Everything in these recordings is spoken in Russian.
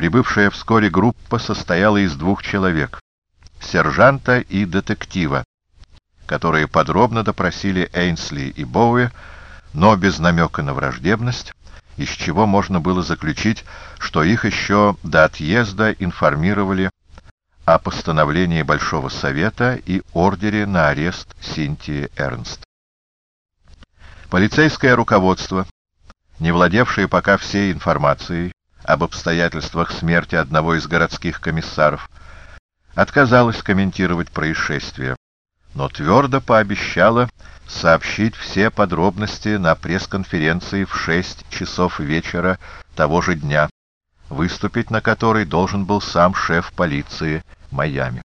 Прибывшая вскоре группа состояла из двух человек — сержанта и детектива, которые подробно допросили Эйнсли и Боуи, но без намека на враждебность, из чего можно было заключить, что их еще до отъезда информировали о постановлении Большого Совета и ордере на арест Синтии Эрнст. Полицейское руководство, не владевшее пока всей информацией об обстоятельствах смерти одного из городских комиссаров, отказалось комментировать происшествие, но твердо пообещала сообщить все подробности на пресс-конференции в 6 часов вечера того же дня, выступить на которой должен был сам шеф полиции Майами.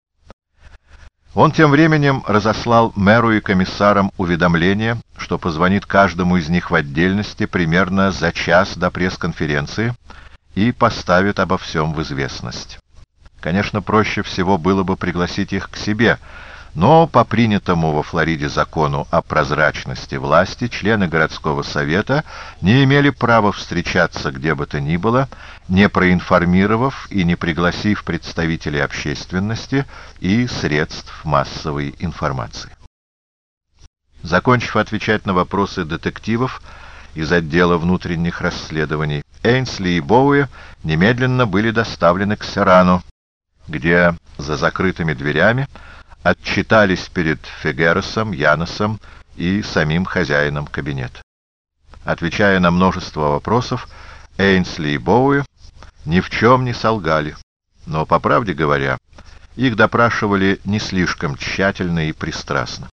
Он тем временем разослал мэру и комиссарам уведомление, что позвонит каждому из них в отдельности примерно за час до пресс-конференции и поставит обо всем в известность. Конечно, проще всего было бы пригласить их к себе — но по принятому во Флориде закону о прозрачности власти члены городского совета не имели права встречаться где бы то ни было, не проинформировав и не пригласив представителей общественности и средств массовой информации. Закончив отвечать на вопросы детективов из отдела внутренних расследований, Эйнсли и Боуи немедленно были доставлены к Серану, где за закрытыми дверями отчитались перед Фегеросом, Яносом и самим хозяином кабинета. Отвечая на множество вопросов, Эйнсли и Боуи ни в чем не солгали, но, по правде говоря, их допрашивали не слишком тщательно и пристрастно.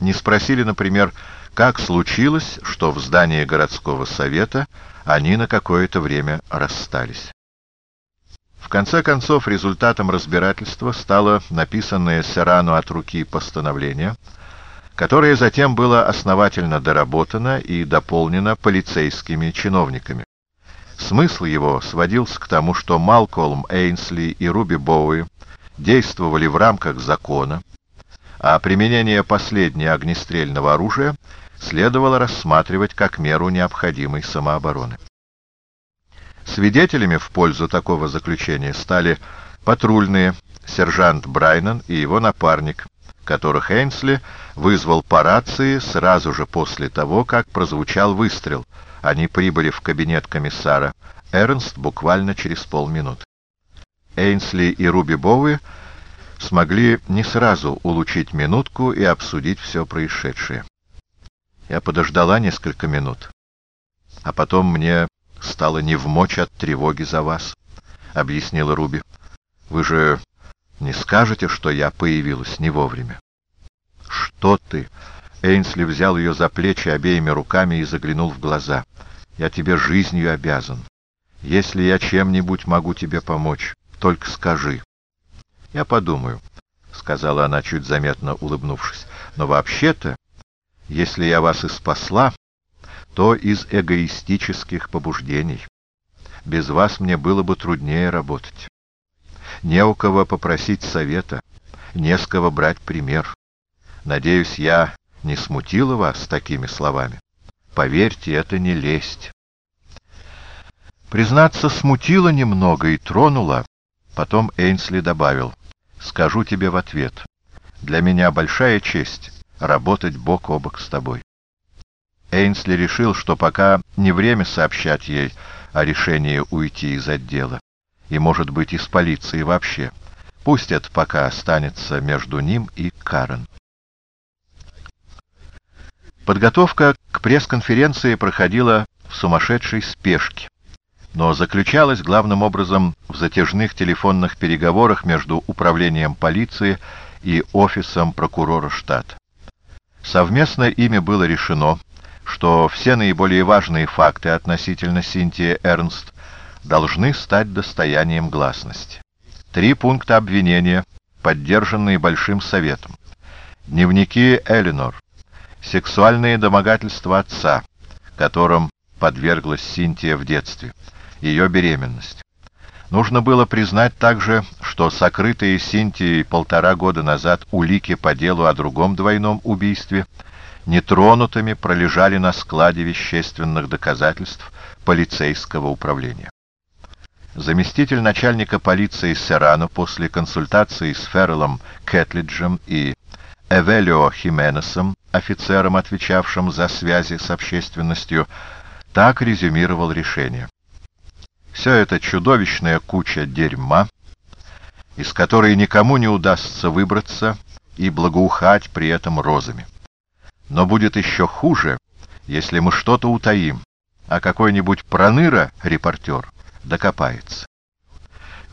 Не спросили, например, как случилось, что в здании городского совета они на какое-то время расстались. В конце концов, результатом разбирательства стало написанное Серану от руки постановление, которое затем было основательно доработано и дополнено полицейскими чиновниками. Смысл его сводился к тому, что Малколм Эйнсли и Руби Боуи действовали в рамках закона, а применение последнего огнестрельного оружия следовало рассматривать как меру необходимой самообороны. Свидетелями в пользу такого заключения стали патрульные, сержант Брайнан и его напарник, которых Эйнсли вызвал по рации сразу же после того, как прозвучал выстрел. Они прибыли в кабинет комиссара Эрнст буквально через полминуты. Эйнсли и Руби Боуи смогли не сразу улучить минутку и обсудить все происшедшее. Я подождала несколько минут, а потом мне стало не в мочь от тревоги за вас, — объяснила Руби. — Вы же не скажете, что я появилась не вовремя? — Что ты? Эйнсли взял ее за плечи обеими руками и заглянул в глаза. — Я тебе жизнью обязан. Если я чем-нибудь могу тебе помочь, только скажи. — Я подумаю, — сказала она, чуть заметно улыбнувшись. — Но вообще-то, если я вас и спасла то из эгоистических побуждений. Без вас мне было бы труднее работать. Не у кого попросить совета, не с кого брать пример. Надеюсь, я не смутила вас такими словами. Поверьте, это не лесть. Признаться, смутило немного и тронула. Потом Эйнсли добавил, «Скажу тебе в ответ. Для меня большая честь работать бок о бок с тобой». Эйнсли решил, что пока не время сообщать ей о решении уйти из отдела, и, может быть, из полиции вообще. Пусть это пока останется между ним и Карен. Подготовка к пресс-конференции проходила в сумасшедшей спешке, но заключалась главным образом в затяжных телефонных переговорах между управлением полиции и офисом прокурора штата. Совместно ими было решено что все наиболее важные факты относительно Синтии Эрнст должны стать достоянием гласности. Три пункта обвинения, поддержанные Большим Советом. Дневники Элинор. Сексуальные домогательства отца, которым подверглась Синтия в детстве. Ее беременность. Нужно было признать также, что сокрытые Синтией полтора года назад улики по делу о другом двойном убийстве – нетронутыми пролежали на складе вещественных доказательств полицейского управления. Заместитель начальника полиции Серрано после консультации с Феррелом Кэтлиджем и Эвелио Хименесом, офицером, отвечавшим за связи с общественностью, так резюмировал решение. Все это чудовищная куча дерьма, из которой никому не удастся выбраться и благоухать при этом розами. Но будет еще хуже, если мы что-то утаим, а какой-нибудь проныра, репортер, докопается.